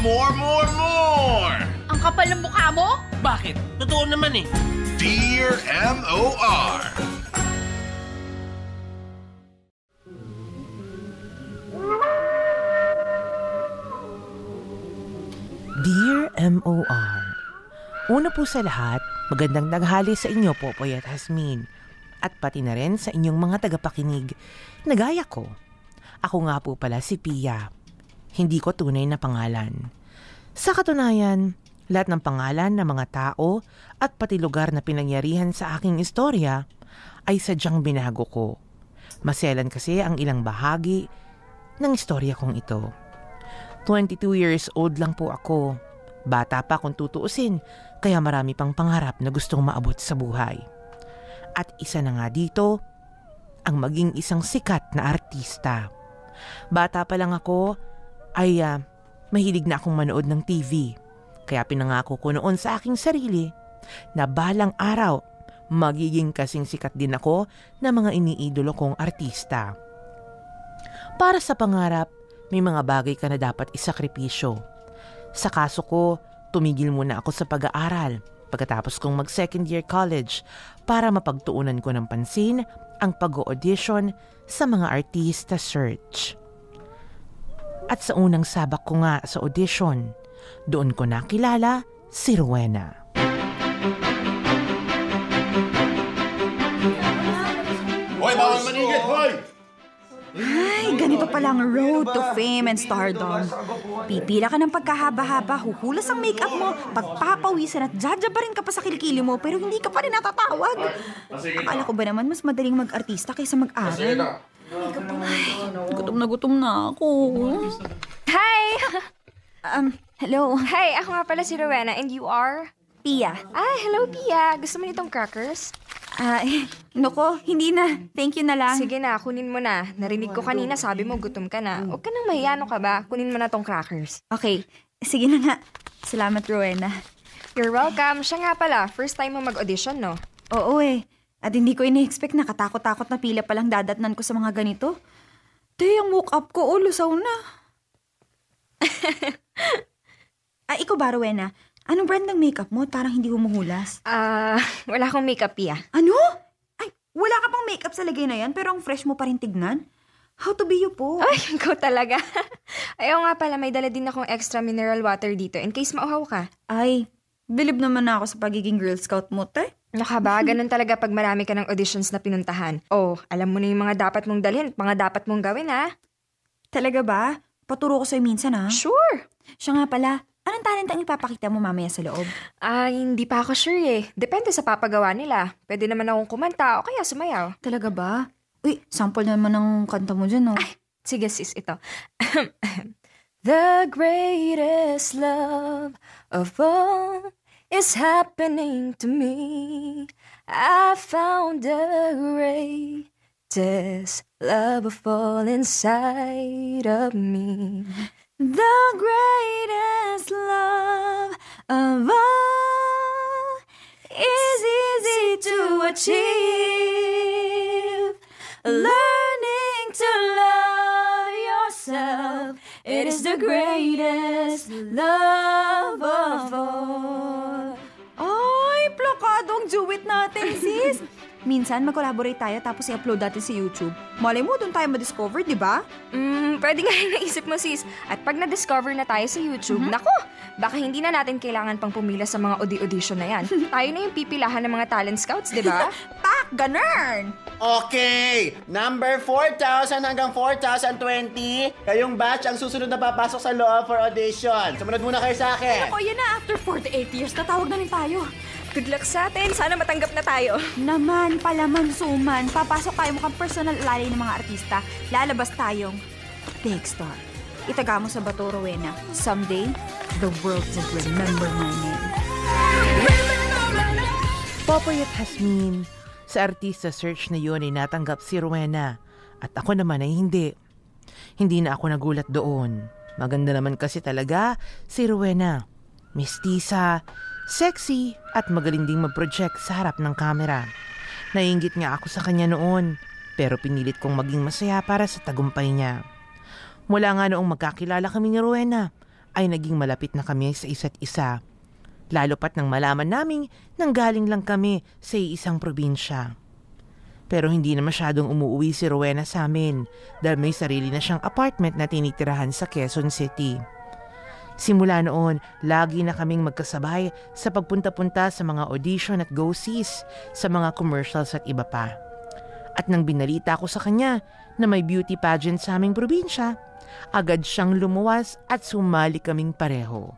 more, more, more! Ang kapal ng mukha mo? Bakit? Totoo naman eh. Dear M.O.R. Dear M.O.R. Una po sa lahat, magandang naghali sa inyo, Popoy at Hasmin. At pati na rin sa inyong mga tagapakinig. Nagaya ko. Ako nga po pala si Pia. Hindi ko tunay na pangalan. Sa katunayan, lahat ng pangalan ng mga tao at pati lugar na pinangyarihan sa aking istorya ay sadyang binago ko. Maselan kasi ang ilang bahagi ng istorya kong ito. 22 years old lang po ako. Bata pa kung tutuusin, kaya marami pang pangarap na gustong maabot sa buhay. At isa na nga dito, ang maging isang sikat na artista. Bata pa lang ako, ay ah, mahilig na akong manood ng TV. Kaya pinangako ko noon sa aking sarili na balang araw, magiging kasing sikat din ako na mga iniidolo kong artista. Para sa pangarap, may mga bagay ka na dapat isakripisyo. Sa kaso ko, tumigil muna ako sa pag-aaral pagkatapos kong mag second year college para mapagtuunan ko ng pansin ang pag-audition sa mga artista search. At sa unang sabak ko nga sa audition, doon ko nakilala si Rowena. Ay, ganito pala ang road to fame and stardom. Pipila ka ng pagkahaba-haba, huhulas ang makeup mo, pagpapawisan at jajabarin ka pa sa kilikili mo, pero hindi ka pa rin natatawag. Akala ko ba naman mas madaling mag-artista kaysa mag-aral? Gutom na gutom na ako. Hi! Um, hello. Hi, ako nga pala si Rowena and you are? Pia. Ah, hello Pia. Gusto mo nitong crackers? Ah, eh, nako, hindi na. Thank you na lang. Sige na, kunin mo na. Narinig ko kanina, sabi mo gutom ka na. Huwag ka nang mahiyano ka ba? Kunin mo na tong crackers. Okay, sige na nga. Salamat, Rowena. You're welcome. Siya nga pala, first time mo mag-audition, no? Oo eh. At hindi ko ini-expect na katakot-takot na pila palang dadatnan ko sa mga ganito. Te, ang woke-up ko, oh, lusaw na. ah, ikaw ba, Rowena? Anong brand ng makeup mo? Parang hindi humuhulas. Ah, wala akong makeup, Pia. Ano? Ay, wala ka pang makeup sa lagay na yan, pero ang fresh mo pa rin tignan. How to be you po? Ay, ikaw talaga. Ayaw nga pala, may dala din akong extra mineral water dito in case mauhaw ka. Ay, bilib naman na ako sa pagiging Girl Scout mo, te. Ano ka ba? Ganun talaga pag marami ka ng auditions na pinuntahan. Oh, alam mo na yung mga dapat mong dalhin mga dapat mong gawin, ha? Talaga ba? Paturo ko sa'yo minsan, ha? Sure! Siya nga pala, anong talent ang ipapakita mo mamaya sa loob? Ah, hindi pa ako sure eh. Depende sa papagawa nila. Pwede naman akong kumanta o kaya sumayaw. Talaga ba? Uy, sample naman ng kanta mo dyan, no? Sige sis, ito. The greatest love of all is happening to me. I found the greatest love of all inside of me. The greatest love of all is easy to achieve. Learning to love yourself, it is the greatest love of all. Ay, plakadong duet natin, sis. Minsan, mag-collaborate tayo tapos i-upload natin sa YouTube. Malay mo, doon tayo ma-discover, di ba? Mm, pwede nga yung naisip mo sis. At pag na-discover na tayo sa YouTube, nako, baka hindi na natin kailangan pang pumila sa mga audi-audition na yan. tayo na yung pipilahan ng mga talent scouts, di ba? Pak, ganern! Okay! Number 4,000 hanggang 4,020. Kayong batch ang susunod na papasok sa loob for audition. Sumunod muna kayo sa akin. Ako, yan na. After 48 years, tatawag na rin tayo. Good luck sa atin. Sana matanggap na tayo. Naman, palaman, suman. Papasok tayo mukhang personal lali ng mga artista. Lalabas tayong big star. Itaga mo sa Bato, Rowena. Someday, the world will remember my name. Popoy at Hasmin, sa artista search na yun ay natanggap si Rowena at ako naman ay hindi. Hindi na ako nagulat doon. Maganda naman kasi talaga si Rowena. Mistisa, sexy at magaling ding mag-project sa harap ng kamera. Nainggit nga ako sa kanya noon pero pinilit kong maging masaya para sa tagumpay niya. Mula nga noong magkakilala kami ni Rowena ay naging malapit na kami sa isa't isa. Lalo pat nang malaman naming nanggaling lang kami sa isang probinsya. Pero hindi na masyadong umuwi si Rowena sa amin dahil may sarili na siyang apartment na tinitirahan sa Quezon City. Simula noon, lagi na kaming magkasabay sa pagpunta-punta sa mga audition at go-sees sa mga commercials at iba pa. At nang binalita ko sa kanya na may beauty pageant sa aming probinsya, agad siyang lumuwas at sumali kaming pareho.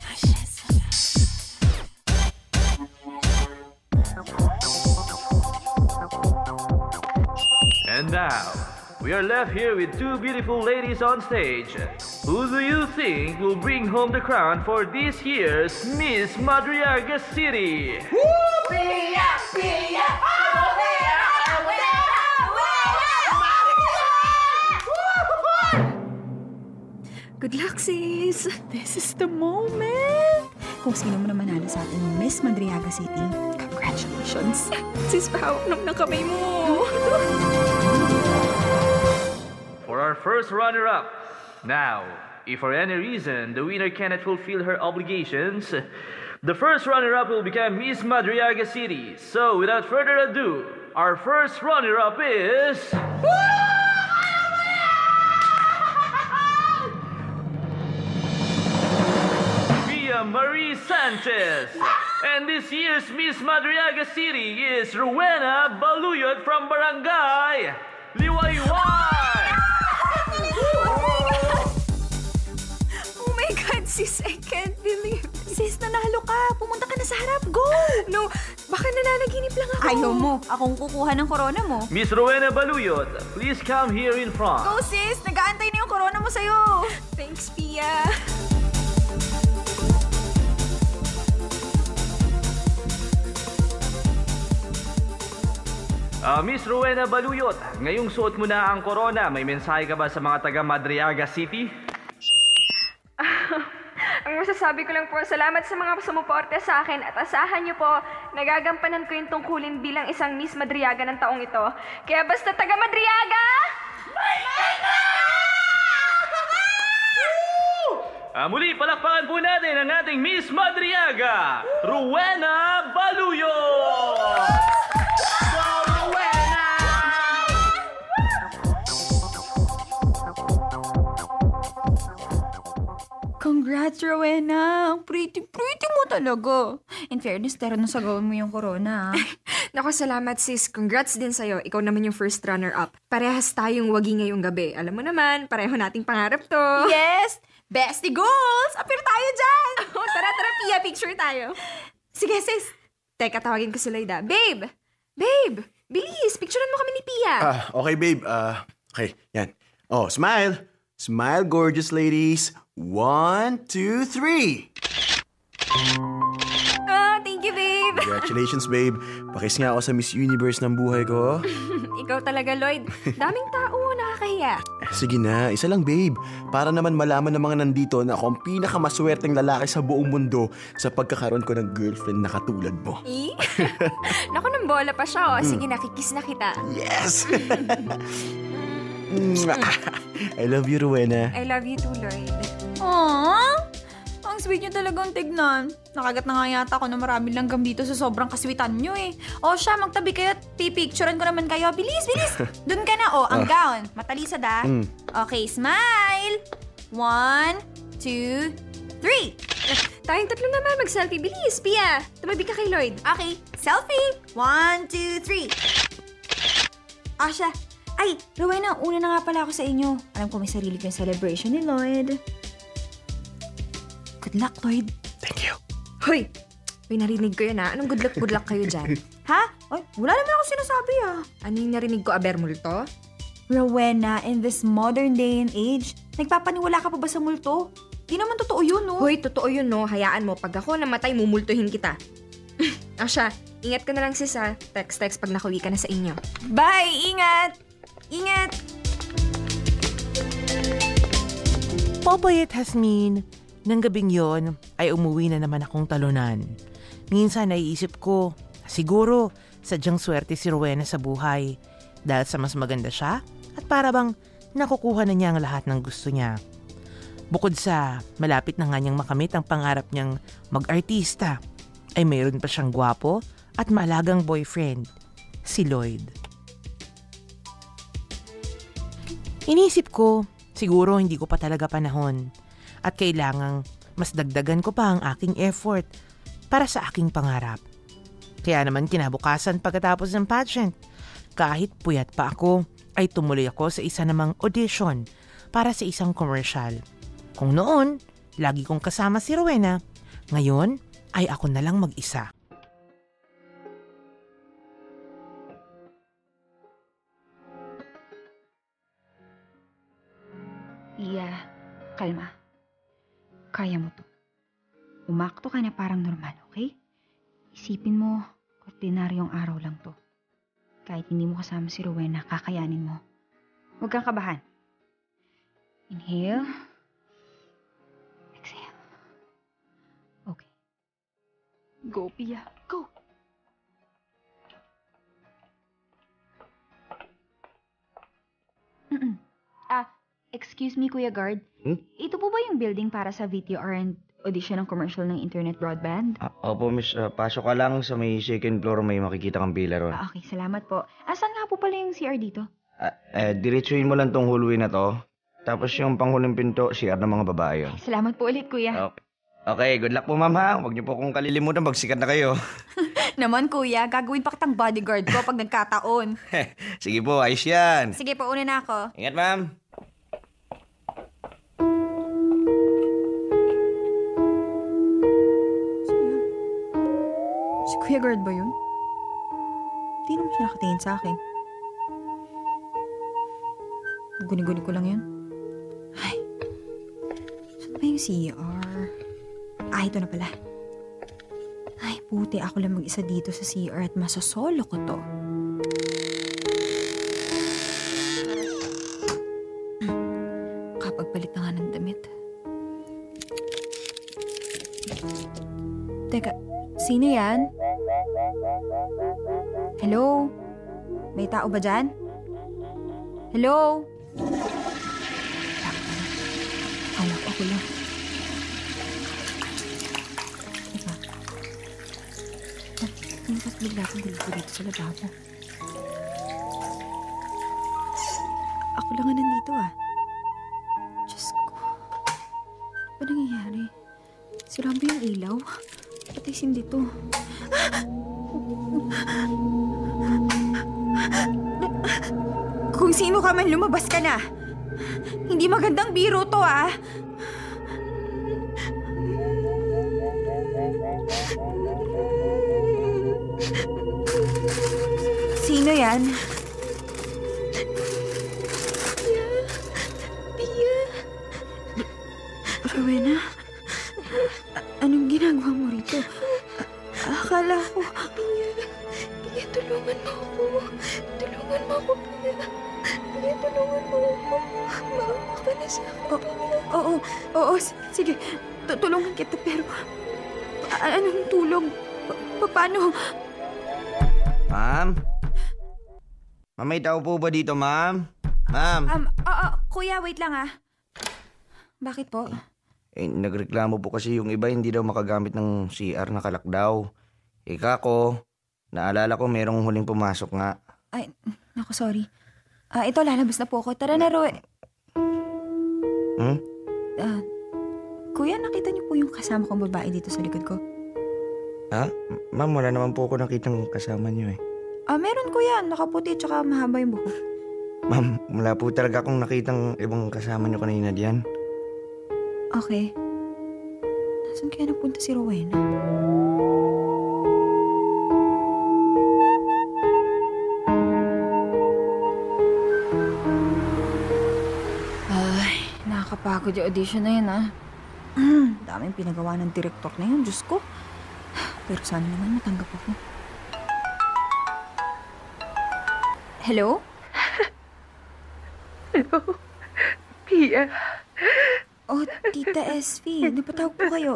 And now, we are left here with two beautiful ladies on stage. Who do you think will bring home the crown for this year's Miss Madriaga City? Good luck, sis! This is the moment! Kung sino mo naman manalo sa atin ng Miss Madriaga City, congratulations! Sis, pahawak ang kamay mo! First runner-up. Now, if for any reason the winner cannot fulfill her obligations, the first runner-up will become Miss Madriaga City. So, without further ado, our first runner-up is... Mia Marie Sanchez. And this year's Miss Madriaga City is Rowena Baluyot from Barangay Liwayway. Sis! I can't believe Sis, nanalo ka! Pumunta ka na sa harap! Go! No, baka nananaginip lang ako. Ayaw mo. Akong kukuha ng corona mo. Miss Rowena Baluyot, please come here in front. Go, sis! Nag-aantay na yung corona mo sa'yo! Thanks, Pia. Ah, Miss Rowena Baluyot, ngayong suot mo na ang corona, may mensahe ka ba sa mga taga Madriaga City? Ang masasabi ko lang po, salamat sa mga sumuporte sa akin at asahan niyo po, nagagampanan ko yung tungkulin bilang isang Miss Madriaga ng taong ito. Kaya basta taga Madriaga! Ah, muli, palakpakan po natin ang ating Miss Madriaga, Rowena Baluyot! Congrats, Rowena! Ang pretty, pretty mo talaga. In fairness, tara na sagawin mo yung corona. ah. Naku, salamat sis. Congrats din sa'yo. Ikaw naman yung first runner-up. Parehas tayong wagi ngayong gabi. Alam mo naman, pareho nating pangarap to. yes! Bestie goals! Appear tayo dyan! Oh, tara, tara, Pia. Picture tayo. Sige, sis. Teka, tawagin ko si Loida. Babe! Babe! Bilis! Picturean mo kami ni Pia. Ah, okay, babe. Ah, okay, yan. Oh, smile. Smile, gorgeous ladies. One, two, three. Ah, thank you, babe. Congratulations, babe. Pakis nga ako sa Miss Universe ng buhay ko. Ikaw talaga, Lloyd. Daming tao, nakakahiya. Sige na, isa lang, babe. Para naman malaman ng mga nandito na ako ang pinakamaswerteng lalaki sa buong mundo sa pagkakaroon ko ng girlfriend na katulad mo. Eh? Naku, nang bola pa siya, oh. Sige, nakikis na kita. Yes! I love you, Rowena. I love you too, Lloyd. Aww! Ang sweet niyo talagang tignan. Nakagat na nga yata ako na marami langgam dito sa sobrang kaswitan niyo eh. O siya, magtabi kayo at pipicturean ko naman kayo. Bilis, bilis! Doon ka na, oh, ang gown. Matalisad ah. Mm. Okay, smile! One, two, three! Tayong tatlo naman mag-selfie. Bilis, Pia. Tumabi ka kay Lloyd. Okay, selfie! One, two, three! Asha, ay, Rowena, una na nga pala ako sa inyo. Alam ko may sarili ko yung celebration ni Lloyd. Luck, Lloyd. Thank you. Hoy! May narinig ko yun ah. Anong good luck, good luck kayo dyan? Ha? Ay, wala naman ako sinasabi ah. Ano yung narinig ko, Abermulto? Rowena, in this modern day and age, nagpapaniwala ka pa ba sa multo? Di naman totoo yun, no? Hoy, totoo yun no. Hayaan mo. Pag ako namatay, mumultuhin kita. Asha, ingat ka na lang sis ha. Text-text pag nakauwi ka na sa inyo. Bye! Ingat! Ingat! Popoy at Hasmin, nang gabing yon ay umuwi na naman akong talunan. Minsan naiisip ko, siguro sadyang swerte si Rowena sa buhay dahil sa mas maganda siya at para bang nakukuha na niya ang lahat ng gusto niya. Bukod sa malapit na nga niyang makamit ang pangarap niyang mag-artista, ay mayroon pa siyang gwapo at malagang boyfriend, si Lloyd. Inisip ko, siguro hindi ko pa talaga panahon at kailangang mas dagdagan ko pa ang aking effort para sa aking pangarap. Kaya naman kinabukasan pagkatapos ng pageant, kahit puyat pa ako, ay tumuloy ako sa isa namang audition para sa isang commercial. Kung noon, lagi kong kasama si Rowena, ngayon ay ako na lang mag-isa. Iya, kalma. Kaya mo to. Umakto ka na parang normal, okay? Isipin mo, ordinaryong araw lang to. Kahit hindi mo kasama si Rowena, kakayanin mo. Huwag kang kabahan. Inhale. Exhale. Okay. Go, Pia. Go! Excuse me, Kuya Guard. Hmm? Ito po ba yung building para sa VTR and audition ng commercial ng internet broadband? Ah, opo, miss. Ah, pasok ka lang sa may second floor. May makikita kang pila ron. Ah, okay, salamat po. Asan nga po pala yung CR dito? Ah, eh, diretsuhin mo lang tong hallway na to. Tapos yung panghuling pinto, CR ng mga babae yun. Salamat po ulit, Kuya. Okay. Okay, good luck po, ma'am, ha? Huwag niyo po kong kalilimutan. Magsikat na kayo. Naman kuya, gagawin pa kitang bodyguard ko pag nagkataon. Sige po, ayos yan. Sige po, una na ako. Ingat, ma'am. Kuya Guard ba yun? Hindi naman siya nakatingin sa akin. Guni-guni ko lang yun. Ay, saan ba yung CR? Ah, ito na pala. Ay, puti ako lang mag-isa dito sa CR at masasolo ko to. Kapagpalit na nga ng damit. Teka, sino yan? Hello? May tao ba dyan? Hello? Wala ko ako lang. Ano ba't bigla akong gulo dito sa lababo? Ako lang nga nandito ah. Diyos ko. Ano nangyayari? Sira ba yung ilaw? Pati hindi to. Kung sino ka man, lumabas ka na. Hindi magandang biro to, ah. Sino yan? Oo, oo, s- sige. Tu- tulungan kita, pero... a- anong tulong? Pa- pa- paano? Ma'am? Ma'am, may tao po ba dito, ma'am? Ma'am? Um, oo, kuya, wait lang ah. Bakit po? Eh, nagreklamo po kasi yung iba hindi daw makagamit ng CR na kalak daw. Ika ko, naalala ko merong huling pumasok nga. Ay, naku, sorry. Ah, ito, lalabas na po ako. Tara na, Roy. Hmm? Ah, kuya, nakita niyo po yung kasama kong babae dito sa likod ko? Ha? Ma'am, wala naman po ako nakitang kasama niyo eh. Ah, meron kuya. Nakaputi tsaka mahaba yung buhok. Ma'am, wala po talaga akong nakitang ibang kasama niyo kanina diyan. Okay. Nasaan kaya napunta si Rowena? Nakakapagod yung audition na yun ah. Daming pinagawa ng direktor na yun, Diyos ko. Pero sana naman matanggap ako. Hello? Pia. Oh, Tita SV, napatawag po kayo.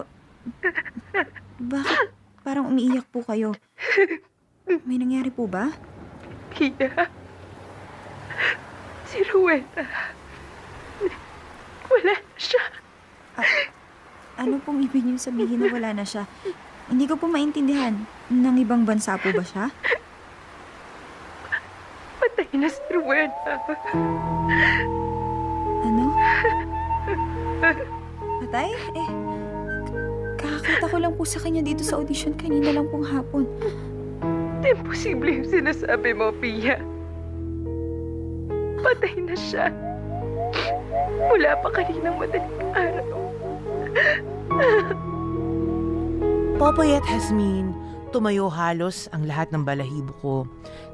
Bakit parang umiiyak po kayo? May nangyari po ba? Pia. Si Rowena. Wala na siya. Ano pong ibig niyo sabihin na wala na siya? Hindi ko po maintindihan. Nang ibang bansa po ba siya? Patay na si Rowena. Ano? Patay? Eh, kakakita ko lang po sa kanya dito sa audition kanina lang pong hapon. Imposible yung sinasabi mo, Pia. Patay na siya. Mula pa kaninang madaling araw. Popoy at Hasmin, tumayo halos ang lahat ng balahibo ko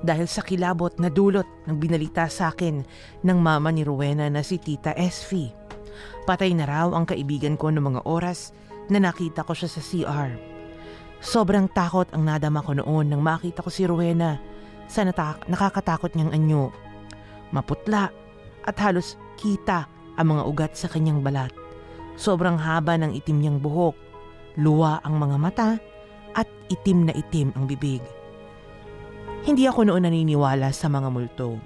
dahil sa kilabot na dulot ng binalita sa akin ng mama ni Rowena na si Tita Esfi. Patay na raw ang kaibigan ko noong mga oras na nakita ko siya sa CR. Sobrang takot ang nadama ko noon nang makita ko si Rowena sa nata- nakakatakot niyang anyo. Maputla at halos kita ang mga ugat sa kanyang balat. Sobrang haba ng itim niyang buhok, luwa ang mga mata at itim na itim ang bibig. Hindi ako noon naniniwala sa mga multo.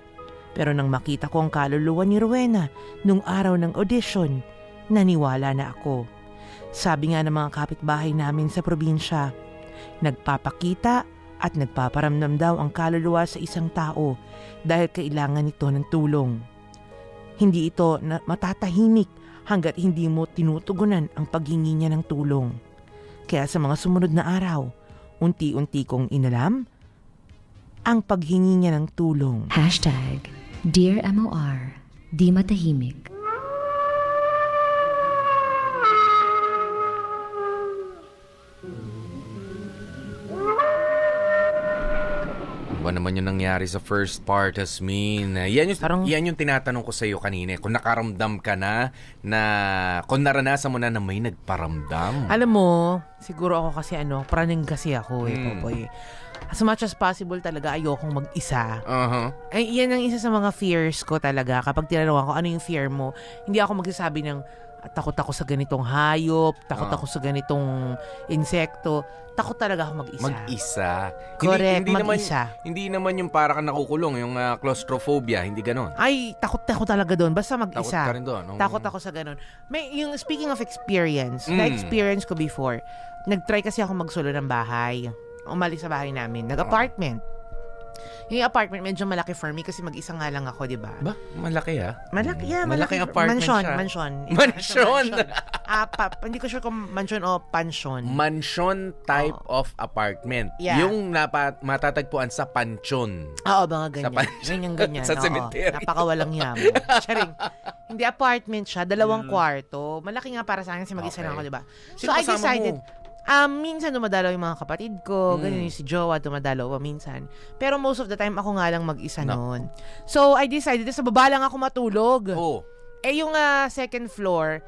Pero nang makita ko ang kaluluwa ni Rowena nung araw ng audition, naniwala na ako. Sabi nga ng mga kapitbahay namin sa probinsya, nagpapakita at nagpaparamdam daw ang kaluluwa sa isang tao dahil kailangan nito ng tulong. Hindi ito na matatahimik hanggat hindi mo tinutugunan ang paghingi niya ng tulong. Kaya sa mga sumunod na araw, unti-unti kong inalam ang paghingi niya ng tulong. Hashtag Dear MOR, di matahimik. Ano ba naman yung nangyari sa first part, Asmin? Yan yung, Parang- yan yung tinatanong ko sa iyo kanina. Kung nakaramdam ka na, na kung naranasan mo na na may nagparamdam. Alam mo, siguro ako kasi ano, praning kasi ako eh, Mm. Popoy. As much as possible talaga ayokong mag-isa. Uh-huh. Ay, yan ang isa sa mga fears ko talaga. Kapag tinanong ako, ano yung fear mo? Hindi ako magsasabi ng "Ah, takot ako sa ganitong hayop, takot Ah. ako sa ganitong insekto. Takot talaga ako mag-isa. Mag-isa. Correct, naman, mag-isa. hindi naman yung para ka nakukulong, yung ah, claustrophobia, hindi ganon. Ay, takot ako talaga doon. Basta Takot mag-isa. ka rin doon. Oo. Takot ako sa ganun. May, yung speaking of experience, Mm. na-experience ko before, nag-try kasi ako magsulo ng bahay. Umalis sa bahay namin. Nag-apartment. Yung apartment medyo malaki for me kasi mag-isa nga lang ako, di ba? Ba? Malaki ah. Malaki, yeah, Malaki malaki. apartment mansion, siya. mansion. Mansion. Ah, pa, hindi ko sure kung mansion o pansyon. Mansion type of apartment. Yeah. Yung napa, matatagpuan sa pansyon. Oo, mga ganyan. Sa pansyon. ganyan, ganyan. Sa cemetery. Napakawalang yamo. Charing. Hindi, apartment siya. Dalawang kwarto. Malaki nga para sa akin kasi mag-isa lang Mm. Okay. ako, di ba? So, I decided, mo? Um, minsan dumadalaw yung mga kapatid ko, Mm. ganyan yung si Jowa, dumadalaw pa minsan. Pero most of the time, ako nga lang mag-isa No. noon. So, I decided, sa baba lang ako matulog. Oh. Eh, yung ah, second floor,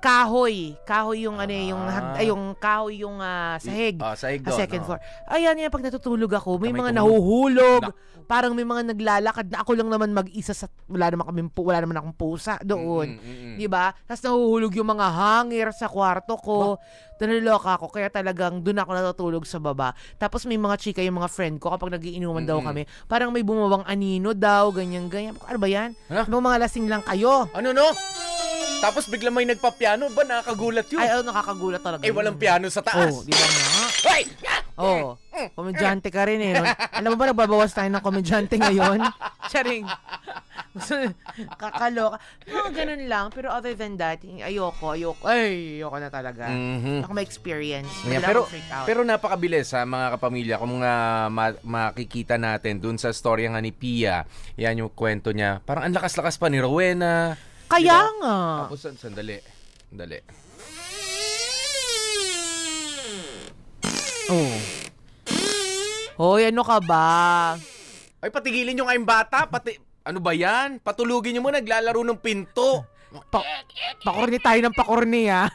kahoy. Kahoy yung ano eh, yung, Ah. ay, yung kahoy yung ah, sahig. Ah, sahig Sa doon, second oh. floor. Ayan yan, pag natutulog ako, may Kamay mga tumulog. nahuhulog. Nak- Parang may mga naglalakad na ako lang naman mag-isa sa wala naman kami wala naman akong pusa doon. Mm, mm, mm. 'Di ba? Tapos nahuhulog yung mga hangir sa kwarto ko. Naloloka ako kaya talagang doon ako natutulog sa baba. Tapos may mga chika yung mga friend ko kapag nagiinuman daw Mm-mm. kami. Parang may bumabang anino daw, ganyan ganyan. Ano ba 'yan? Ha? Mga mga lasing lang kayo. Ano no? Tapos bigla may nagpa-piano. Ba, nakakagulat yun. Ay, oh, nakakagulat talaga. eh, walang piano sa taas. Oh, di ba nga? Ay! Oh, komedyante ka rin eh. No? Alam mo ba, nagbabawas tayo ng komedyante ngayon? Charing. Kakaloka. Mga ganun lang. Pero other than that, ayoko, ayoko. Ay, ayoko na talaga. Mhm. Ako may experience. Yeah, pero pero napakabilis sa mga kapamilya kung uh, ma- makikita natin dun sa storya nga ni Pia. Yan yung kwento niya. Parang ang lakas-lakas pa ni Rowena. Kaya Diba? nga. Tapos san- sandali. Sandali. Oh. Hoy, ano ka ba? Ay, patigilin yung kayong bata. Pati, ano ba yan? Patulugin niyo mo naglalaro ng pinto. Pa pakorni tayo ng pakorni ha.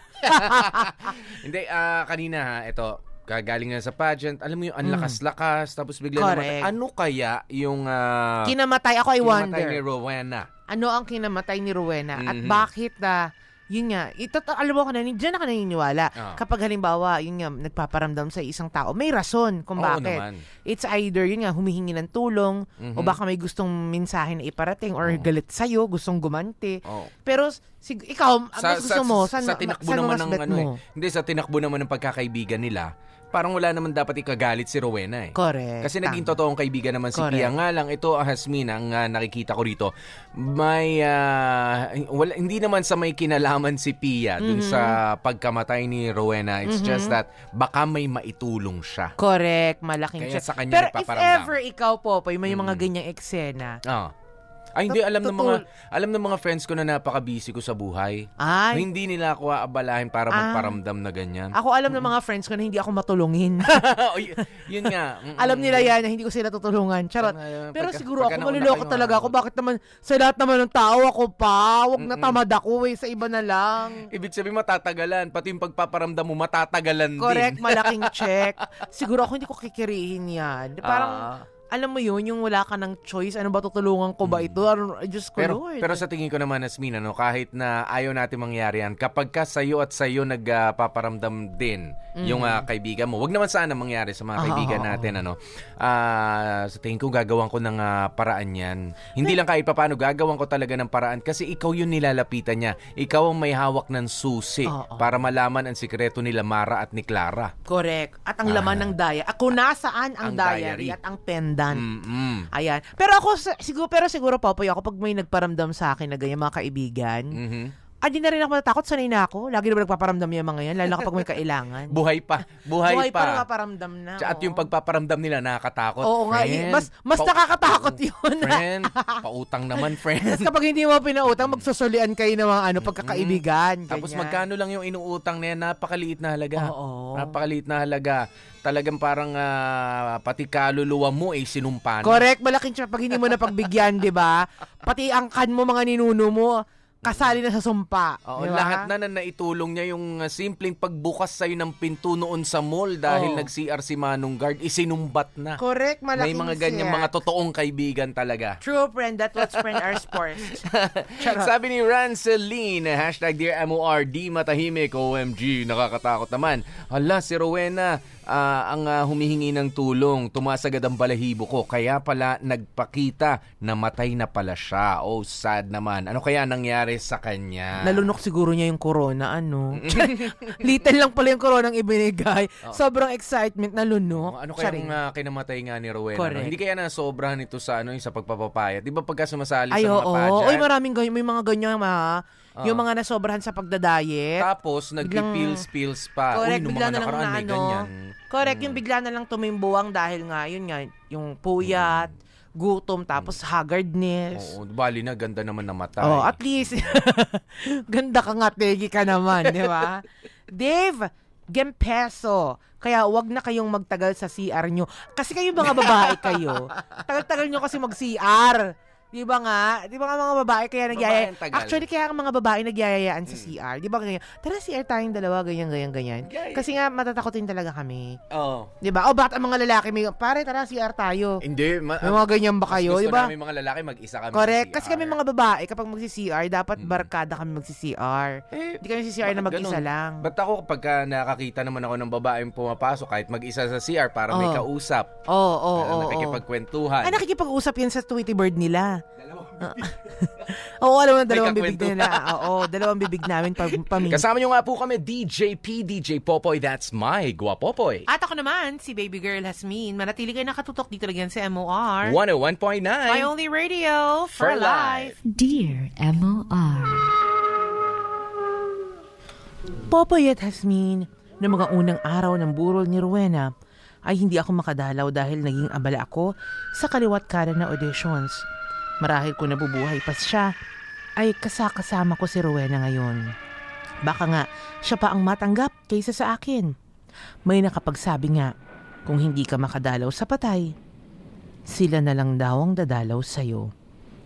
Hindi, ah, kanina ha, ito, kagaling nga sa pageant, alam mo yung ang lakas-lakas, tapos bigla naman. Correct. ano kaya yung ah, Kinamatay ako, I kinamatay wonder. ni Rowena? Ano ang kinamatay ni Rowena? At Mhm. bakit na yun nga, ito, alam mo ka na, dyan na ka naniniwala. Ah. Kapag halimbawa, yun nga, nagpaparamdam sa isang tao, may rason kung Oo bakit. naman. It's either, yun nga, humihingi ng tulong, Mhm. o baka may gustong mensahe na iparating, or galit sa'yo, gustong gumanti. Oo. Pero, sig- ikaw, mas gusto mo, saan, sa tinakbo saan mo naman mas ng bet ano mo? eh. Hindi sa tinakbo naman ng pagkakaibigan nila. Parang wala naman dapat ikagalit si Rowena eh. Correct. Kasi naging totoong kaibigan naman si Correct. Pia. Nga lang, ito, ah, Hasmin, ang ah, nakikita ko rito, may, ah, wala, hindi naman sa may kinalaman si Pia dun Mhm. sa pagkamatay ni Rowena. It's Mhm. just that baka may maitulong siya. Correct, malaking Kaya check. sa kanya Pero if nagpaparamdam. ever ikaw, Popoy, may mga ganyang eksena, Ah. Ay, hindi. Alam ng mga, alam ng mga friends ko na napaka-busy ko sa buhay. Ay. Hindi nila ako aabalahin para Ah. magparamdam na ganyan. ako alam ng mga friends ko na hindi ako matulungin. Oh, y- yun nga. Alam nila yan na hindi ko sila tutulungan. Charot. Pero pagka- siguro pagka ako maluloko talaga ano. ako. Bakit naman sa lahat naman ng tao ako pa? Huwag na tamad ako eh. Sa iba na lang. Ibig sabihin matatagalan. Pati yung pagpaparamdam mo, matatagalan Correct, din. malaking check. Siguro ako hindi ko kikirihin yan. Parang, Ah. Alam mo yun, yung wala ka ng choice. Ano ba tutulungan ko ba ito? Ano, Diyos ko, Hmm. Pero, Lord. pero sa tingin ko naman, Asmin, ano, kahit na ayaw natin mangyari yan, kapag ka sa'yo at sa'yo nagpaparamdam din Mm. yung ah, kaibigan mo, wag naman sana mangyari sa mga Ah, kaibigan oo, oo. natin, ano, ah, sa tingin ko gagawan ko ng ah, paraan yan. Hindi lang kahit papaano, gagawan ko talaga ng paraan kasi ikaw yung nilalapitan niya. Ikaw ang may hawak ng susi Oo. para malaman ang sikreto nila Mara at ni Clara. Correct. At ang Ah. laman ng diary. Ako nasaan ang, Ang diary, diary. at ang pendant. Mm-mm. Ayan. Pero ako, siguro, pero siguro, Popoy, ako pag may nagparamdam sa akin na ganyan, mga kaibigan, Mhm. Ah, di na rin ako matatakot. Sanay na ako. Lagi naman nagpaparamdam yung mga yan, lalo na kapag may kailangan. Buhay pa. Buhay, Buhay pa, pa. nagpaparamdam na. At yung pagpaparamdam nila nakakatakot. Oo nga, friend. eh, mas, mas Pa- nakakatakot yun. friend, pautang naman, friend. Tapos kapag hindi mo pinautang, magsusulian kayo ng mga ano, pagkakaibigan. Tapos ganyan. magkano lang yung inuutang na yan? Napakaliit na halaga. Oo. Napakaliit na halaga. Talagang parang ah, pati kaluluwa mo eh sinumpa na. Correct, malaking check pag hindi mo na pagbigyan, di ba? Pati ang kan mo, mga ninuno mo, kasali na sa sumpa. Oo, di ba? lahat na na naitulong niya yung ah, simpleng pagbukas sa'yo ng pinto noon sa mall dahil Oo. nag-CR si Manong Guard, isinumbat na. Correct, May malaking mga ganyan, check. mga totoong kaibigan talaga. True friend, that what's friend are sports. Charot. Sabi ni Ranceline, hashtag Dear MOR, di matahimik, OMG, nakakatakot naman. Hala, si Rowena, ah, ang ah, humihingi ng tulong, tumaas agad ang balahibo ko, kaya pala nagpakita na matay na pala siya. Oh, sad naman. Ano kaya nangyari sa kanya? Nalunok siguro niya yung corona, ano? Little lang pala yung corona ang ibinigay. Sobrang excitement, nalunok. Ano kaya Charing. ang kinamatay nga ni Rowena? Correct. No? Hindi kaya na sobrahan ito sa ano yung sa pagpapapayat. Di ba pagka sumasali Ay, sa mga oo. pageant? Uy, maraming ganyan. May mga ganyan, ma. Ah. Yung mga nasobrahan sa pagdadayet. Tapos, nagpipills-pills pa. Correct, Uy, nung bigla mga na lang na ano. ganyan. Correct, Mm. yung bigla na lang tumimbuwang dahil nga, yun nga, yung puyat, gutom, tapos haggardness. Mm. Oo, bali na, ganda naman na mata. Oh, at least, ganda ka nga, tegi ka naman, di ba? Dave, Gempeso. Kaya wag na kayong magtagal sa CR nyo. Kasi kayo mga babae kayo. Tagal-tagal nyo kasi mag-CR. Di ba nga? Di ba nga mga babae kaya nagyayaya? Actually, kaya ang mga babae nagyayayaan sa CR. Di ba ganyan? Tara CR tayong dalawa, ganyan, ganyan, ganyan. Kasi nga, matatakotin talaga kami. Oo. Di ba? O, bakit ang mga lalaki may, pare, tara CR tayo. Hindi. Ma- May mga ganyan ba kayo? Gusto Di ba? namin mga lalaki, mag-isa kami Correct. Kasi CR. kami mga babae, kapag magsi-CR, dapat barkada kami magsi-CR. Eh, Hindi kami si-CR na bakit mag-isa ganun? lang. Ba't ako kapag nakakita naman ako ng babaeng pumapasok kahit mag-isa sa CR para may Oo. kausap? Oo, oo, para oo. nakikipagkwentuhan. Ay, nakikipag-usap yan sa Tweety Bird nila. Oo, alam mo na dalawang bibig kakwento. nila. Ah, Oo, dalawang bibig namin pag pamin. Kasama nyo nga po kami, DJ P, DJ Popoy, that's my Guapopoy. At ako naman, si Baby Girl Hasmin. Manatili kayo nakatutok dito lang yan sa MOR. 101.9. My only radio for, For life. Dear M.O.R. Popoy at Hasmin, noong mga unang araw ng burol ni Rowena, ay hindi ako makadalaw dahil naging abala ako sa kaliwat kanan na auditions. Marahil kung nabubuhay pa siya, ay kasakasama ko si Rowena ngayon. Baka nga, siya pa ang matanggap kaysa sa akin. May nakapagsabi nga, kung hindi ka makadalaw sa patay, sila na lang daw ang dadalaw sa'yo.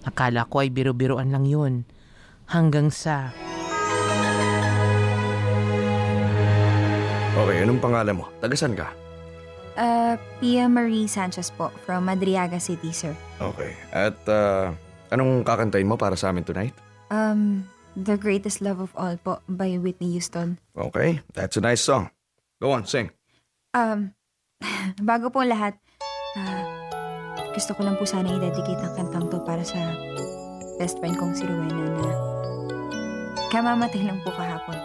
Akala ko ay biro-biroan lang yun. Hanggang sa... Okay, anong pangalan mo? Tagasan ka? Uh, Pia Marie Sanchez po, from Madriaga City, sir. Okay. At ah, anong kakantayin mo para sa amin tonight? Um, The Greatest Love of All po by Whitney Houston. Okay, that's a nice song. Go on, sing. Um, bago po lahat, ah, gusto ko lang po sana i-dedicate ang kantang to para sa best friend kong si Rowena na kamamatay lang po kahapon.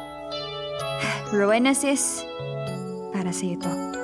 Rowena sis, para sa iyo to.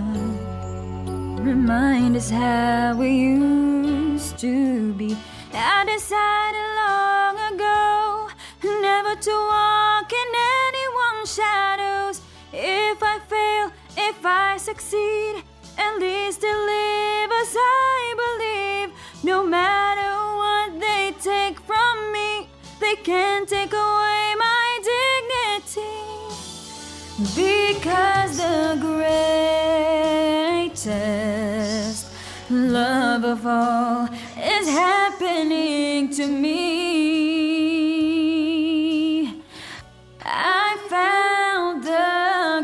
remind us how we used to be. I decided long ago never to walk in anyone's shadows. If I fail, if I succeed, at least to live as I believe. No matter what they take from me, they can't take away my dignity. Because the greatest. Love of all is happening to me. I found the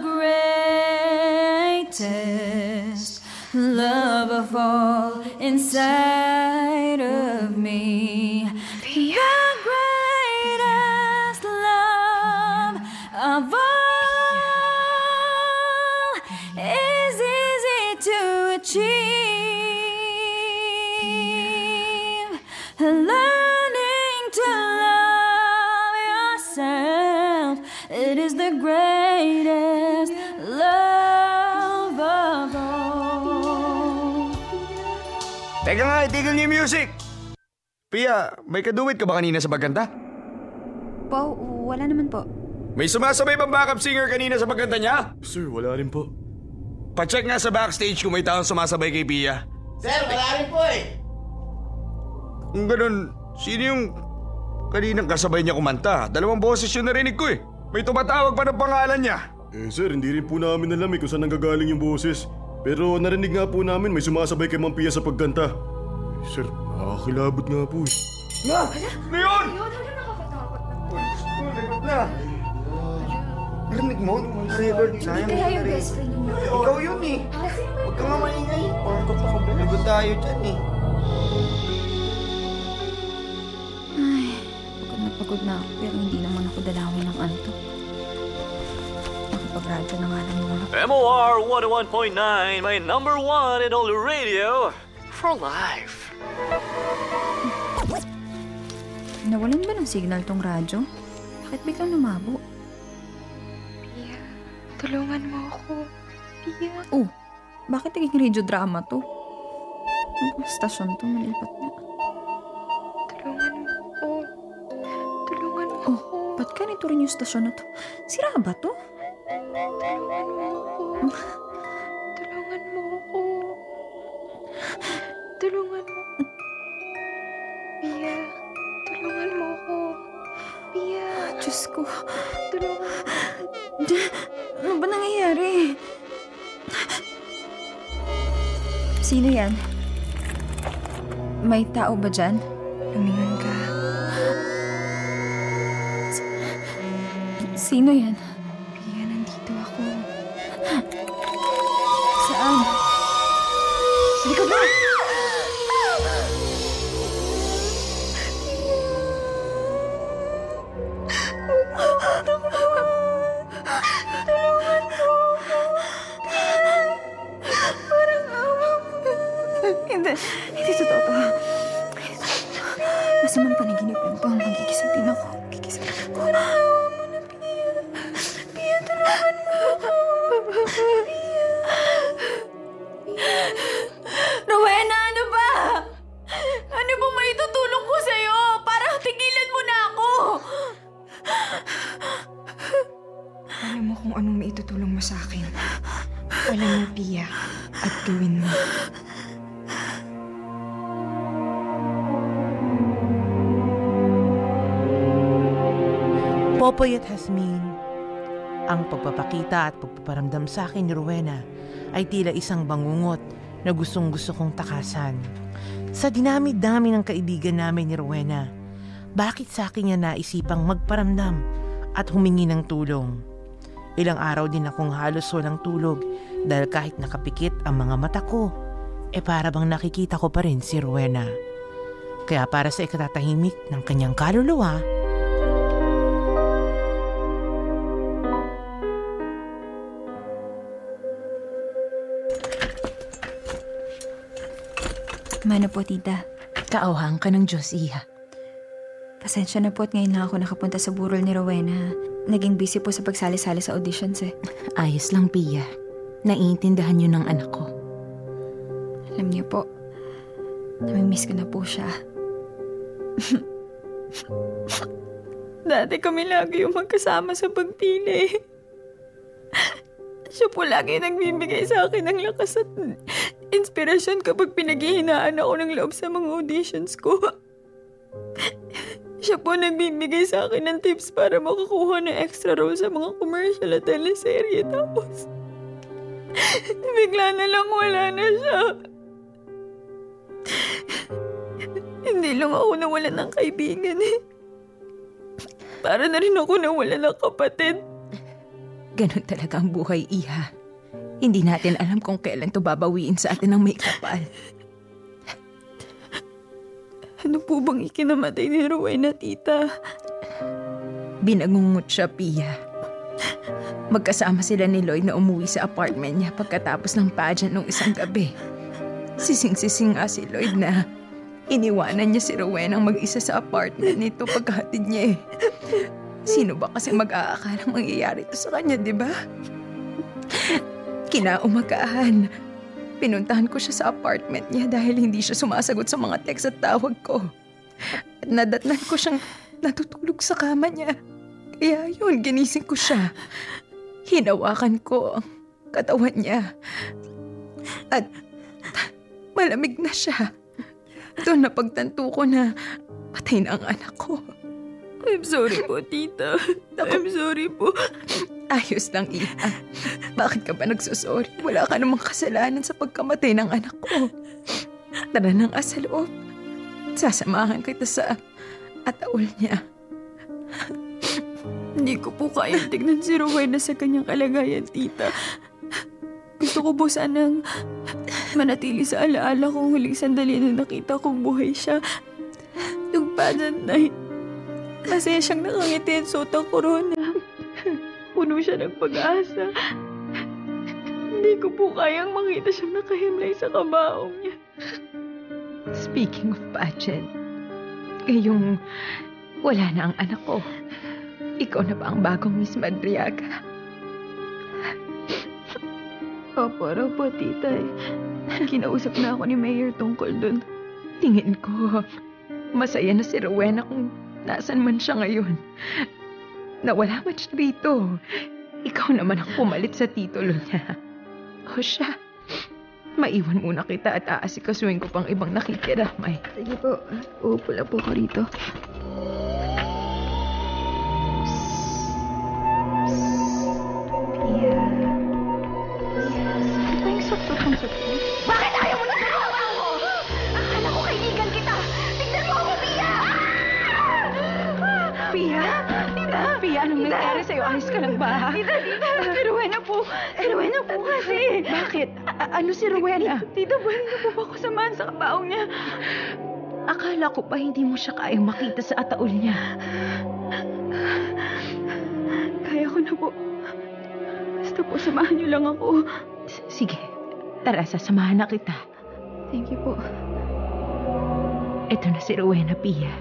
greatest. Love of all inside yung music! Pia, may kaduwit ka ba kanina sa pagkanta? Po, wala naman po. May sumasabay bang backup singer kanina sa pagkanta niya? Sir, wala rin po. Pacheck nga sa backstage kung may taong sumasabay kay Pia. Sir, wala rin po eh. Kung ganun, sino yung kaninang kasabay niya kumanta? Dalawang boses yun narinig ko eh. May tumatawag pa ng pangalan niya. Eh sir, hindi rin po namin alam eh kung saan nanggagaling yung boses. Pero narinig nga po namin may sumasabay kay Ma'am Pia sa pagkanta. Sir, nakakilabot nga po eh. Nga! Ano yun? na. Narinig mo? Record. Sayang. Kaya yung best friend niyo. Ikaw yun eh. Huwag ka nga maingay. Parang ako. Lagot tayo dyan eh. Ay, pagod na pagod na ako pero hindi naman ako dalawin ng anto. Nakapag-radyo na nga lang muna. MOR 101.9, my number one and only radio for life. Nawalan ba ng signal tong radyo? Bakit biglang lumabo? Pia, tulungan mo ako. Pia. Oh, bakit naging radio drama to? Ang stasyon to, malipat na. Tulungan mo ako. Tulungan mo Oh, ba't ganito rin yung stasyon na to? Sira ba to? Tulungan mo ako. Ko. Tulungan. Ano ba nangyayari? Sino yan? May tao ba dyan? Lumingon ka. Sino yan? Popoy at Hasmin, Ang pagpapakita at pagpaparamdam sa akin ni Rowena ay tila isang bangungot na gustong gusto kong takasan. Sa dinami-dami ng kaibigan namin ni Rowena, bakit sa akin niya naisipang magparamdam at humingi ng tulong? Ilang araw din akong halos walang tulog dahil kahit nakapikit ang mga mata ko, eh para bang nakikita ko pa rin si Rowena. Kaya para sa ikatatahimik ng kanyang kaluluwa, Mano po, tita. Kaawhang ka ng Diyos, Iha. Pasensya na po at ngayon lang ako nakapunta sa burol ni Rowena. Naging busy po sa pagsali-sali sa auditions eh. Ayos lang, Pia. Naiintindihan yun ng anak ko. Alam niyo po, namimiss ko na po siya. Dati kami lagi yung magkasama sa pagpili. Siya po lagi nagbibigay sa akin ng lakas at inspirasyon kapag pinaghihinaan ako ng loob sa mga auditions ko. Siya po nagbibigay sa akin ng tips para makakuha ng extra role sa mga commercial at teleserye. Tapos, bigla na lang wala na siya. Hindi lang ako nawalan ng kaibigan eh. Para na rin ako nawalan ng kapatid. Ganon talaga ang buhay, Iha. Hindi natin alam kung kailan to babawiin sa atin ng may kapal. Ano po bang ikinamatay ni Rowena, tita? Binangungot siya, Pia. Magkasama sila ni Lloyd na umuwi sa apartment niya pagkatapos ng pageant nung isang gabi. Sising-sising nga si Lloyd na iniwanan niya si Rowena mag-isa sa apartment nito pagkahatid niya eh. Sino ba kasi mag-aakalang mangyayari ito sa kanya, di ba? Kinaumagahan. Pinuntahan ko siya sa apartment niya dahil hindi siya sumasagot sa mga text at tawag ko. At nadatnan ko siyang natutulog sa kama niya. Kaya yun, ginising ko siya. Hinawakan ko ang katawan niya. At malamig na siya. Doon napagtanto ko na patay na ang anak ko. I'm sorry po, tita. I'm sorry po. Ayos lang, Iha. Bakit ka ba nagsusorry? Wala ka namang kasalanan sa pagkamatay ng anak ko. Tara nang asa loob. Sasamahan kita sa ataol niya. Hindi ko po kayang tignan si Rowena sa kanyang kalagayan, tita. Gusto ko po sanang manatili sa alaala kong huling sandali na nakita kong buhay siya. Yung pageant night. Masaya siyang nakangiti at suot ang corona. Puno siya ng pag-asa. Hindi ko po kayang makita siyang nakahimlay sa kabaong niya. Speaking of pageant, ngayong wala na ang anak ko, ikaw na ba ang bagong Miss Madriaga? Opo, raw po, tita. eh. Kinausap na ako ni Mayor tungkol dun. Tingin ko, masaya na si Rowena kung nasan man siya ngayon. Nawala man siya rito. Ikaw naman ang pumalit sa titulo niya. O siya, maiwan muna kita at aasikasuhin ko pang ibang nakitira, May. Sige po, uupo lang po ko rito. Ito yung suksok ng suksok. Bakit anong nangyari sa'yo? Ayos ka lang ba? Tita, tita. Si Rowena po. Si Rowena po kasi. Bakit? A- ano si Rowena? Tita, pwede niyo po ba ako samahan sa kabaong niya? Akala ko pa hindi mo siya kayang makita sa ataol niya. Kaya ko na po. Basta po, samahan niyo lang ako. Sige, tara, sasamahan na kita. Thank you po. Ito na si Rowena, Pia.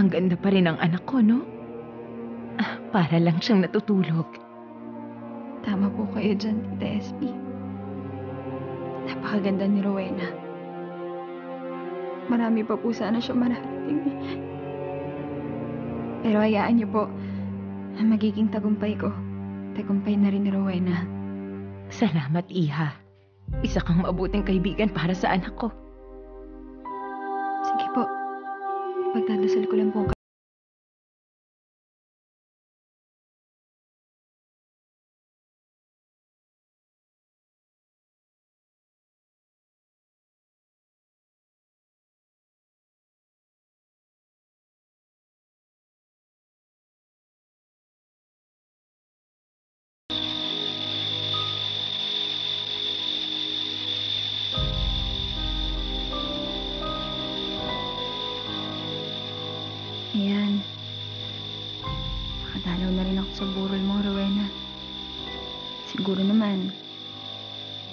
Ang ganda pa rin ng anak ko, no? Ah, Para lang siyang natutulog. Tama po kayo dyan, Tita SP. Napakaganda ni Rowena. Marami pa po sana siya mararating. eh. Pero hayaan niyo po, ang magiging tagumpay ko. Tagumpay na rin ni Rowena. Salamat, Iha. Isa kang mabuting kaibigan para sa anak ko. Sige po. Pagdadasal ko lang po sa burol mong Rowena. Siguro naman,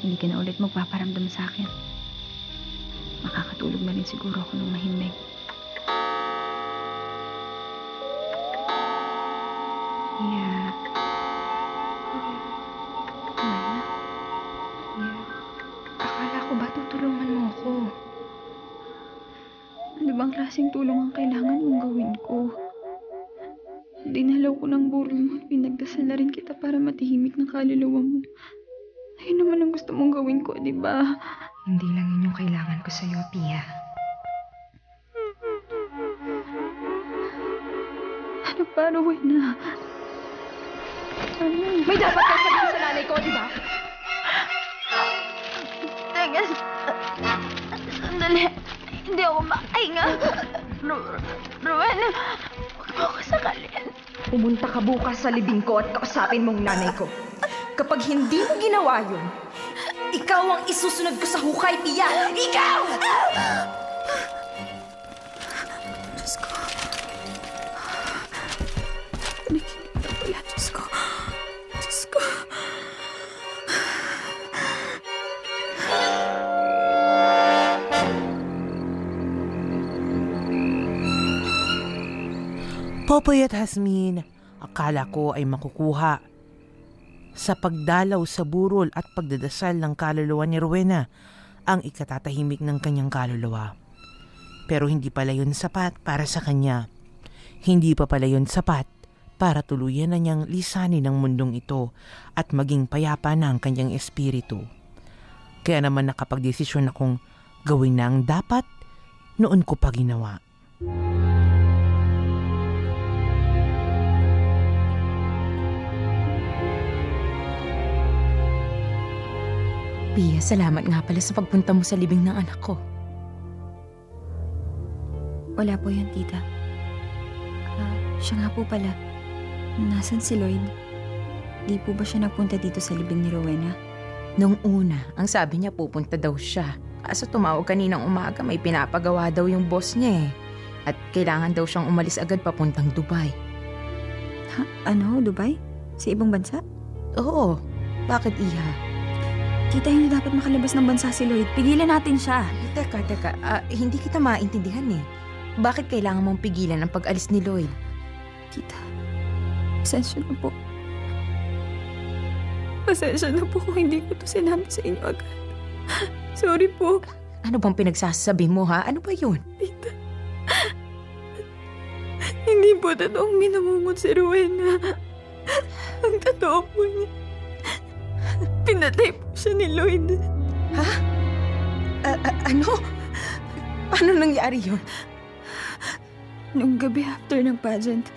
hindi ka na ulit magpaparamdam sa akin. Makakatulog na rin siguro ako ng mahimbing. Kaluluwa mo. Ayun naman ang gusto mong gawin ko, di ba? Hindi lang yun yung kailangan ko sa'yo, Pia. Ano pa, Rowena? Ano? May dapat ka sabihin sa nanay ko, di ba? Teka, sandali. Hindi ako makahinga. Ro- Rowena, huwag mo ako sakalin. Pumunta ka bukas sa libing ko at kausapin mong nanay ko. Kapag hindi mo ginawa yun, ikaw ang isusunod ko sa hukay, Pia! Ikaw! Popoy Hasmin, akala ko ay makukuha. Sa pagdalaw sa burol at pagdadasal ng kaluluwa ni Rowena, ang ikatatahimik ng kanyang kaluluwa. Pero hindi pala yun sapat para sa kanya. Hindi pa pala yun sapat para tuluyan na niyang lisanin ang mundong ito at maging payapa na ang kanyang espiritu. Kaya naman nakapagdesisyon akong gawin na ang dapat noon ko pa ginawa. Pia, salamat nga pala sa pagpunta mo sa libing ng anak ko. Wala po yan, tita. Ah, siya nga po pala. Nasaan si Lloyd? Di po ba siya nagpunta dito sa libing ni Rowena? Nung una, ang sabi niya pupunta daw siya. Kaso tumawag kaninang umaga, may pinapagawa daw yung boss niya eh. At kailangan daw siyang umalis agad papuntang Dubai. Ha? Ano? Dubai? Sa ibang bansa? Oo. Bakit, Iha? Tita, hindi dapat makalabas ng bansa si Lloyd. Pigilan natin siya. Teka, teka. Ah, hindi kita maintindihan eh. Bakit kailangan mong pigilan ang pag-alis ni Lloyd? Tita, pasensya na po. Pasensya na po kung hindi ko to sinabi sa inyo agad. Sorry po. Ano bang pinagsasabi mo ha? Ano ba yun? Tita, hindi po totoong minangungot si Rowena. Ang totoo po niya. Pinatay po siya ni Lloyd. Ha? A- a- ano? Paano nangyari yun? Nung gabi after ng pageant,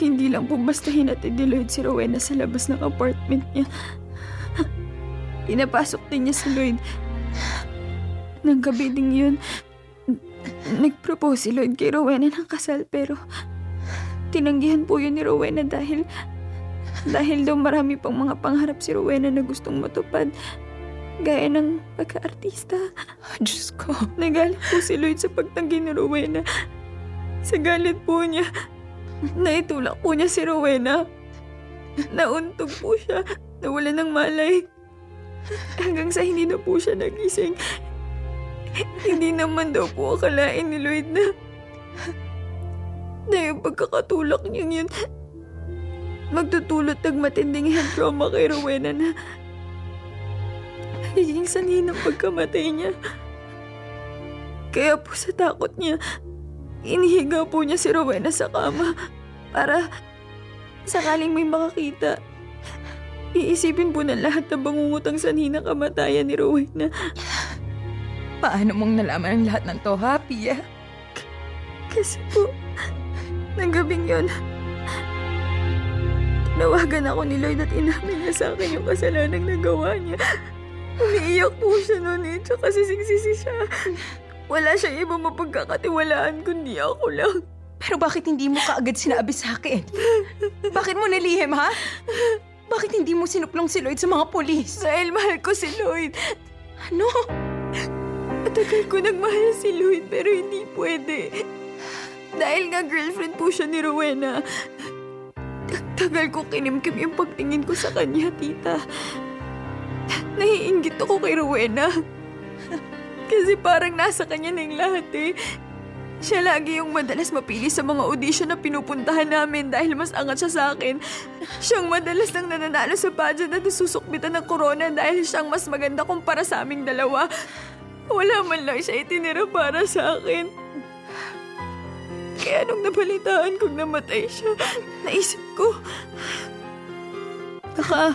hindi lang po basta hinatid ni Lloyd si Rowena sa labas ng apartment niya. Pinapasok din niya si Lloyd. Nang gabi ding yun, nag-propose si Lloyd kay Rowena ng kasal pero tinanggihan po yun ni Rowena dahil dahil daw marami pang mga pangarap si Rowena na gustong matupad. Gaya ng pagka-artista. Diyos ko. Nagalit po si Lloyd sa pagtanggi ni Rowena. Sa galit po niya, naitulak po niya si Rowena. Nauntog po siya, nawala ng malay. Hanggang sa hindi na po siya nagising. Hindi naman daw po akalain ni Lloyd na na yung pagkakatulak niya yun magtutulot ng matinding head trauma kay Rowena na magiging sanhi ng pagkamatay niya. Kaya po sa takot niya, inihiga po niya si Rowena sa kama para sakaling may makakita. Iisipin po ng lahat na bangungutang sanhi ng kamatayan ni Rowena. Paano mong nalaman ang lahat ng to, ha, Pia? Kasi po, ng gabing yun, Nawagan ako ni Lloyd at inamin niya sa akin yung kasalanang nagawa niya. Umiiyak po siya noon eh, tsaka sising-sisi siya. Wala siyang ibang mapagkakatiwalaan kundi ako lang. Pero bakit hindi mo kaagad sinabi sa akin? Bakit mo nilihim, ha? Bakit hindi mo sinuplong si Lloyd sa mga polis? Dahil mahal ko si Lloyd. Ano? Matagal ko nagmahal si Lloyd pero hindi pwede. Dahil nga girlfriend po siya ni Rowena. Tagal ko kinimkim yung pagtingin ko sa kanya, tita. Naiingit ako kay Rowena. Kasi parang nasa kanya na yung lahat eh. Siya lagi yung madalas mapili sa mga audition na pinupuntahan namin dahil mas angat siya sa akin. Siyang madalas nang nananalo sa pageant na nasusukbitan ng corona dahil siyang mas maganda kumpara sa aming dalawa. Wala man lang siya itinira para sa akin. Kaya nung nabalitaan kong namatay siya, naisip ko, baka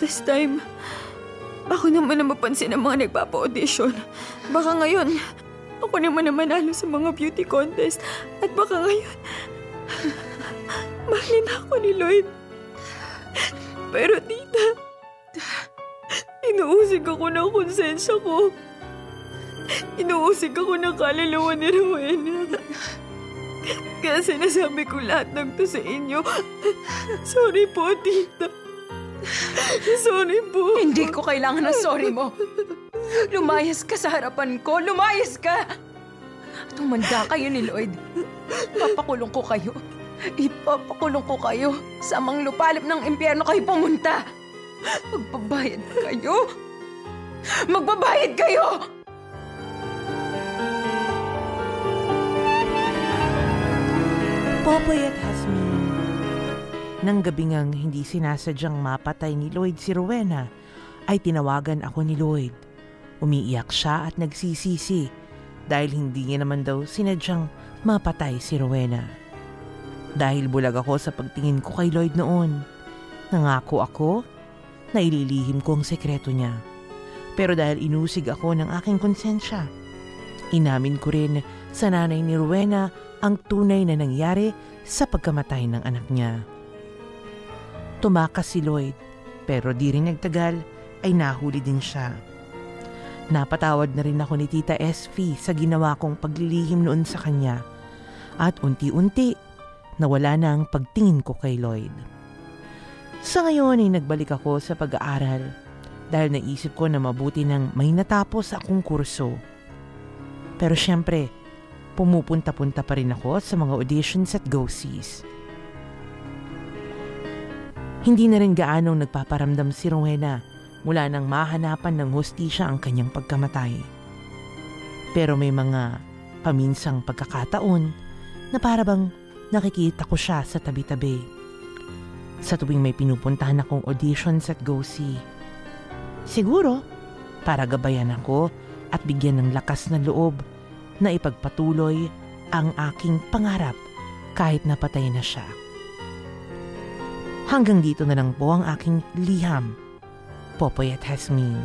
this time, ako naman ang mapansin ng mga nagpapa-audition. Baka ngayon, ako naman ang manalo sa mga beauty contest. At baka ngayon, mahalin ako ni Lloyd. Pero tita, inuusig ako ng konsensya ko. Inuusig ako ng kaluluwa ni Rowena. Kaya sinasabi ko lahat ng to sa inyo. Sorry po, tita. Sorry po. Hindi ko kailangan ng sorry mo. Lumayas ka sa harapan ko. Lumayas ka! Tumanda kayo ni Lloyd. Papakulong ko kayo. Ipapakulong ko kayo. Sa mang lupalip ng impyerno kayo pumunta. Magbabayad kayo. Magbabayad kayo! Popoy at Hasmin. Nang gabi ngang hindi sinasadyang mapatay ni Lloyd si Rowena, ay tinawagan ako ni Lloyd. Umiiyak siya at nagsisisi dahil hindi niya naman daw sinadyang mapatay si Rowena. Dahil bulag ako sa pagtingin ko kay Lloyd noon, nangako ako na ililihim ko ang sekreto niya. Pero dahil inusig ako ng aking konsensya, inamin ko rin sa nanay ni Rowena ang tunay na nangyari sa pagkamatay ng anak niya. Tumakas si Lloyd, pero di rin nagtagal ay nahuli din siya. Napatawad na rin ako ni Tita SV sa ginawa kong paglilihim noon sa kanya at unti-unti nawala na ang pagtingin ko kay Lloyd. Sa ngayon ay nagbalik ako sa pag-aaral dahil naisip ko na mabuti nang may natapos akong kurso. Pero syempre, pumupunta-punta pa rin ako sa mga auditions at go-sees. Hindi na rin gaanong nagpaparamdam si Rowena mula nang mahanapan ng hustisya ang kanyang pagkamatay. Pero may mga paminsang pagkakataon na parabang nakikita ko siya sa tabi-tabi. Sa tuwing may pinupuntahan akong auditions at go-see. Siguro, para gabayan ako at bigyan ng lakas na loob na ipagpatuloy ang aking pangarap kahit napatay na siya. Hanggang dito na lang po ang aking liham, Popoy at Hasmin.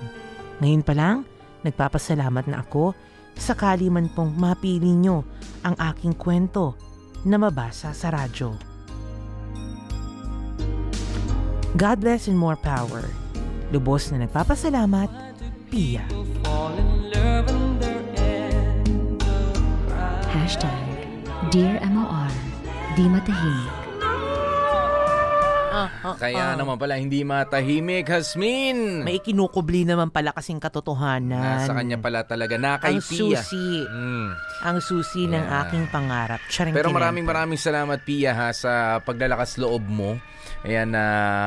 Ngayon pa lang, nagpapasalamat na ako sakali man pong mapili nyo ang aking kwento na mabasa sa radyo. God bless and more power. Lubos na nagpapasalamat, Pia. Hashtag Dear MOR Di matahimik Kaya naman pala hindi matahimik, Hasmin. May ikinukubli naman pala kasing katotohanan. Nasa kanya pala talaga na kay ang Pia. susi. Mm. Ang susi ng Yeah. aking pangarap. Charing Pero maraming maraming salamat Pia ha sa paglalakas loob mo. Ayan na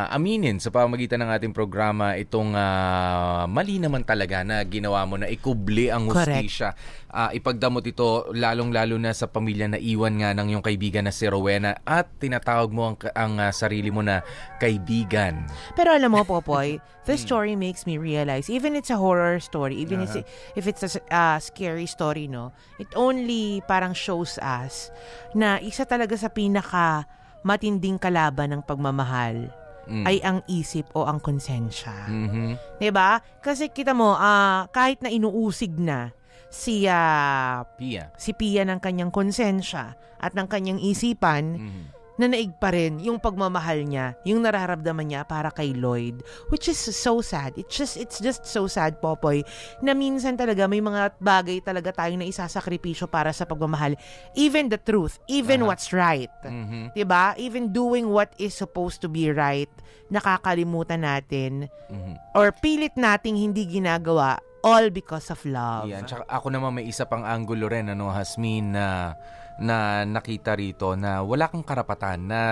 aminin sa pamagitan ng ating programa itong ah, mali naman talaga na ginawa mo na ikubli ang hustisya. Ah, ipagdamot ito lalong-lalo na sa pamilya na iwan nga ng iyong kaibigan na si Rowena at tinatawag mo ang, ang ah, sarili mo na kaibigan. Pero alam mo, Popoy, this story makes me realize, even it's a horror story, even it's, Uh-huh. if it's a uh, scary story, no, it only parang shows us na isa talaga sa pinaka matinding kalaban ng pagmamahal Mm. ay ang isip o ang konsensya. Mhm. 'Di ba? Kasi kita mo, ah, kahit na inuusig na si ah, Pia. si Pia ng kanyang konsensya at ng kanyang isipan, Mhm. Na naig pa rin yung pagmamahal niya, yung nararamdaman niya para kay Lloyd, which is so sad. It's just it's just so sad, Popoy, na minsan talaga may mga bagay talaga tayong na isasakripisyo para sa pagmamahal. Even the truth, even Aha. what's right. Mhm. 'Di ba? Even doing what is supposed to be right, nakakalimutan natin Mhm. or pilit nating hindi ginagawa all because of love. Yan. Tsaka ako naman may isa pang angulo rin, ano, Hasmin, na na nakita rito na wala kang karapatan na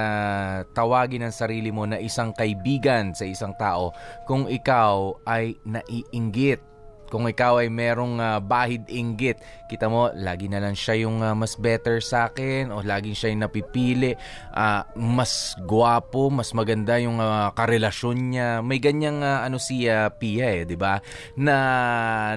tawagin ang sarili mo na isang kaibigan sa isang tao kung ikaw ay naiinggit. Kung ikaw ay merong ah, bahid inggit, kita mo, lagi na lang siya yung ah, mas better sa akin o laging siya yung napipili, ah, mas gwapo, mas maganda yung ah, karelasyon niya. May ganyang ah, ano si ah, Pia eh, 'di ba? Na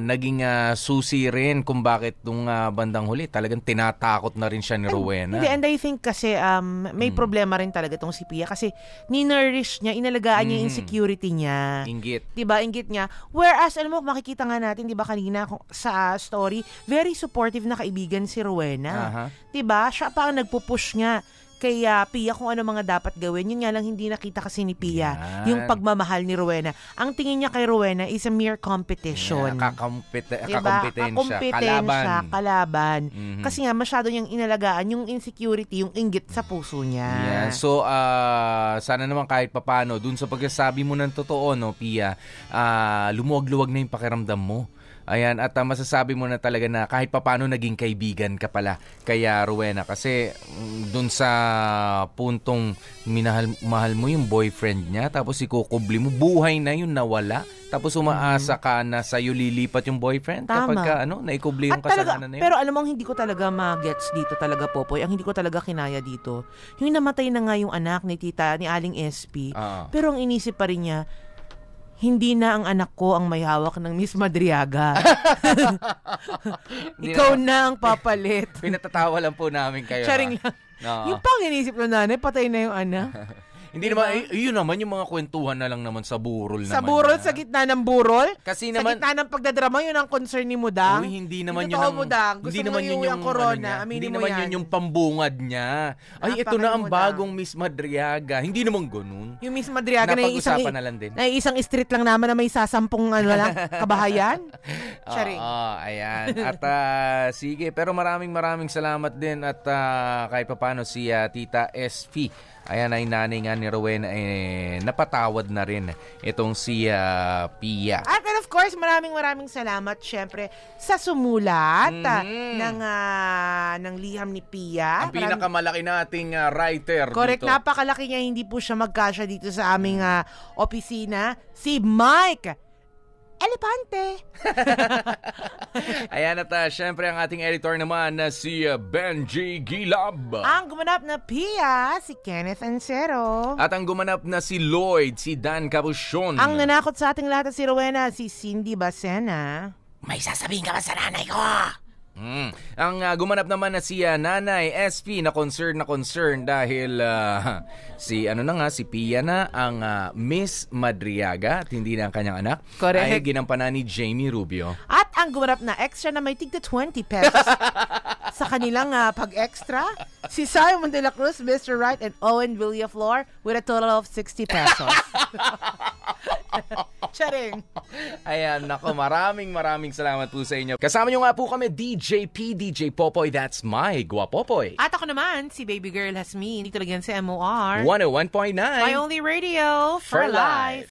naging ah, susi rin kung bakit nung ah, bandang huli talagang tinatakot na rin siya ni Rowena. Hindi, and I think kasi um, may problema rin talaga tong si Pia kasi ni-nourish niya, inalagaan niya yung insecurity niya. Inggit. 'Di ba? Inggit niya. Whereas alam mo makikita nga natin 'di ba kanina sa story, very supportive na kaibigan si Rowena. Aha. 'Di ba? Siya pa ang nagpo-push nga kay ah, Pia kung ano mga dapat gawin. Yun nga lang hindi nakita kasi ni Pia Yan. yung pagmamahal ni Rowena. Ang tingin niya kay Rowena is a mere competition. Yeah, Diba? kakompetensya, Kakompetensya, kalaban. kalaban. Mhm. Kasi nga masyado niyang inalagaan yung insecurity, yung inggit sa puso niya. Yan. So, ah, sana naman kahit papano, dun sa pagsasabi mo ng totoo, no, Pia, ah, lumuwag-luwag na yung pakiramdam mo. Ayan, at ah, masasabi mo na talaga na kahit papano naging kaibigan ka pala kaya Rowena kasi mm, dun sa puntong minahal mahal mo yung boyfriend niya tapos ikukubli mo buhay na yun nawala tapos umaasa ka na sa'yo lilipat yung boyfriend Mm-hmm. Tama. kapag ka, ano, naikubli yung At talaga, kasalanan na yun. pero alam mo, hindi ko talaga ma-gets dito talaga, Popoy. Ang hindi ko talaga kinaya dito. Yung namatay na nga yung anak ni tita, ni Aling SP. Ah. Pero ang inisip pa rin niya, hindi na ang anak ko ang may hawak ng Miss Madriaga. Ikaw na- ang papalit. Pinatatawa lang po namin kayo. Charing ha? lang. Oo. Yung pang inisip ng nanay, patay na yung anak. Hindi naman, eh, yun naman yung mga kwentuhan na lang naman sa burol Sa naman. burol, yan. sa gitna ng burol. Kasi sa naman- gitna ng pagdadrama, yun ang concern ni Mudang. Uy, hindi naman yun ang, Mudang. Gusto hindi mo naman yun iuwi yung ang corona. ano niya. Hindi naman yan. yun yung pambungad niya. Ay, ito na ang bagong Miss Madriaga. Hindi naman ganun. Yung Miss Madriaga na yung isang, na lang din. na yung isang street lang naman na may sasampung ano lang, kabahayan. Charing. Oo, ayan. At ah, sige, pero maraming maraming salamat din at ah, kahit papano si ah, Tita SP. Ayan ay nanay nga ni Rowena eh, napatawad na rin itong si ah, Pia. At and of course, maraming maraming salamat syempre sa sumulat ah, Mhm. ng ah, ng liham ni Pia. Ang pinakamalaki nating ah, writer Correct, dito. napakalaki niya, hindi po siya magkasya dito sa aming ah, opisina. Si Mike Elepante. Ayan at ah, syempre ang ating editor naman na si ah, Benji Gilab. Ang gumanap na Pia, si Kenneth Ancero. At ang gumanap na si Lloyd, si Dan Cabuchon. Ang nanakot sa ating lahat si Rowena, si Cindy Bacena. May sasabihin ka ba sa nanay ko? Mm. Ang ah, gumanap naman na si ah, Nanay SP na concern na concern dahil ah, si ano na nga si Pia na ang ah, Miss Madriaga at hindi na ang kanyang anak Correct. ay ginampanan ni Jamie Rubio. At ang gumanap na extra na may tigda 20 pesos sa kanilang ah, pag-extra, si Simon De La Cruz, Mr. Wright, and Owen Villaflor with a total of 60 pesos. Charing. Ayan, nako, maraming maraming salamat po sa inyo. Kasama nyo nga po kami, DJ P, DJ Popoy, that's my Guapopoy. At ako naman, si Baby Girl Hasmin, dito lang yan sa MOR. 101.9 My only radio for, For life.